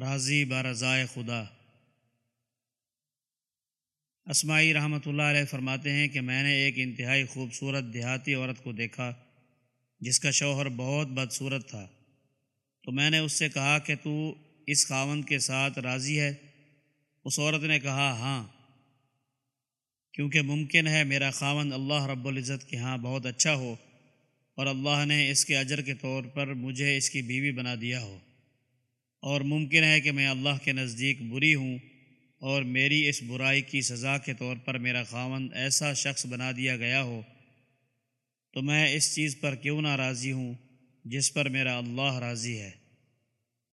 راضی برضائے خدا۔ اسماعی رحمۃ اللہ علیہ فرماتے ہیں کہ میں نے ایک انتہائی خوبصورت دیہاتی عورت کو دیکھا، جس کا شوہر بہت بدصورت تھا۔ تو میں نے اس سے کہا کہ تو اس خاوند کے ساتھ راضی ہے؟ اس عورت نے کہا ہاں۔ کیونکہ ممکن ہے میرا خاوند اللہ رب العزت کے ہاں بہت اچھا ہو اور اللہ نے اس کے اجر کے طور پر مجھے اس کی بیوی بنا دیا ہو۔ اور ممکن ہے کہ میں اللہ کے نزدیک بری ہوں اور میری اس برائی کی سزا کے طور پر میرا خاوند ایسا شخص بنا دیا گیا ہو، تو میں اس چیز پر کیوں نہ راضی ہوں جس پر میرا اللہ راضی ہے؟